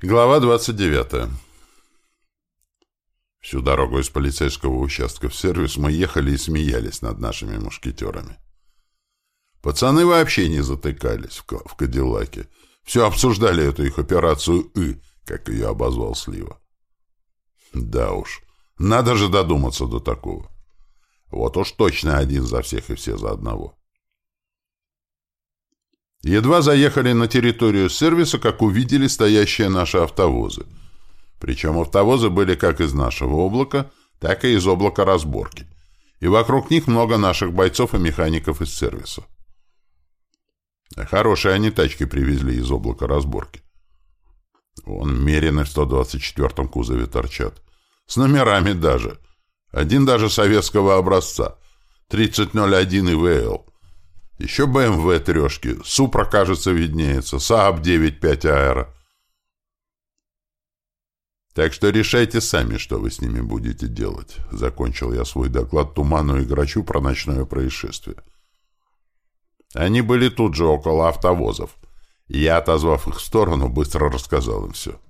Глава 29. Всю дорогу из полицейского участка в сервис мы ехали и смеялись над нашими мушкетерами. Пацаны вообще не затыкались в, Кадиллаке. Все обсуждали эту их операцию «И», как ее обозвал Слива. Да уж, надо же додуматься до такого. Вот уж точно один за всех и все за одного. Едва заехали на территорию сервиса, как увидели стоящие наши автовозы. Причем автовозы были как из нашего облака, так и из облака разборки. И вокруг них много наших бойцов и механиков из сервиса. Хорошие они тачки привезли из облака разборки. Вон мерены в 124-м кузове торчат. С номерами даже. Один даже советского образца. 3001 ИВЛ. Еще БМВ трешки, Супра, кажется, виднеется, Сааб 9.5 Аэро. Так что решайте сами, что вы с ними будете делать. Закончил я свой доклад Туману и Грачу про ночное происшествие. Они были тут же около автовозов. Я, отозвав их в сторону, быстро рассказал им все.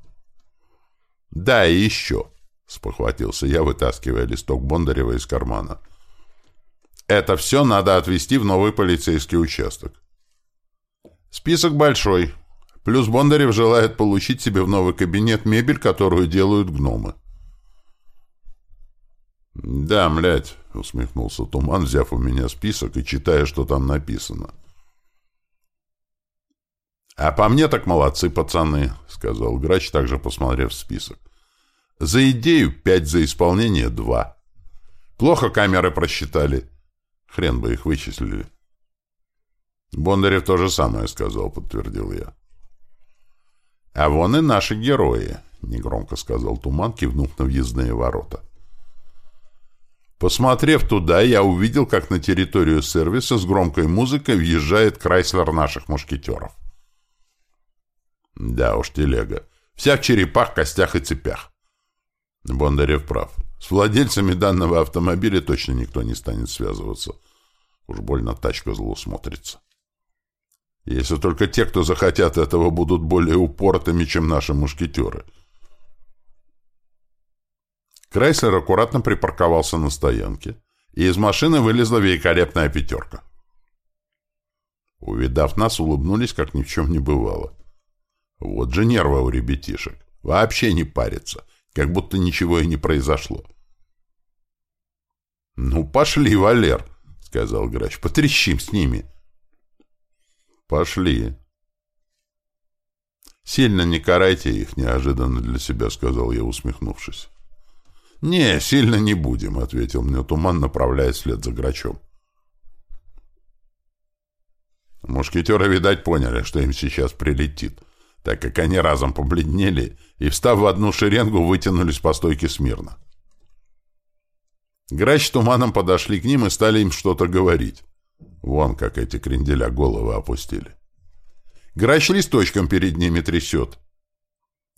«Да, и еще», — спохватился я, вытаскивая листок Бондарева из кармана. Это все надо отвезти в новый полицейский участок. Список большой. Плюс Бондарев желает получить себе в новый кабинет мебель, которую делают гномы. «Да, млядь», — усмехнулся Туман, взяв у меня список и читая, что там написано. «А по мне так молодцы, пацаны», — сказал Грач, также посмотрев список. «За идею пять, за исполнение два. Плохо камеры просчитали. Хрен бы их вычислили. Бондарев то же самое сказал, подтвердил я. А вон и наши герои, негромко сказал Туман, кивнув на въездные ворота. Посмотрев туда, я увидел, как на территорию сервиса с громкой музыкой въезжает Крайслер наших мушкетеров. Да уж, телега. Вся в черепах, костях и цепях. Бондарев прав. С владельцами данного автомобиля точно никто не станет связываться. Уж больно тачка зло смотрится. Если только те, кто захотят этого, будут более упоротыми, чем наши мушкетеры. Крайслер аккуратно припарковался на стоянке, и из машины вылезла великолепная пятерка. Увидав нас, улыбнулись, как ни в чем не бывало. Вот же нервы у ребятишек. Вообще не парятся как будто ничего и не произошло. «Ну, пошли, Валер», — сказал грач, — «потрещим с ними». «Пошли». «Сильно не карайте их, неожиданно для себя», — сказал я, усмехнувшись. «Не, сильно не будем», — ответил мне Туман, направляясь вслед за грачом. Мушкетеры, видать, поняли, что им сейчас прилетит так как они разом побледнели и, встав в одну шеренгу, вытянулись по стойке смирно. Грач туманом подошли к ним и стали им что-то говорить. Вон как эти кренделя головы опустили. Грач листочком перед ними трясет.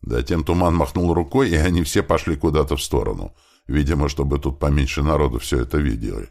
Затем туман махнул рукой, и они все пошли куда-то в сторону, видимо, чтобы тут поменьше народу все это видели.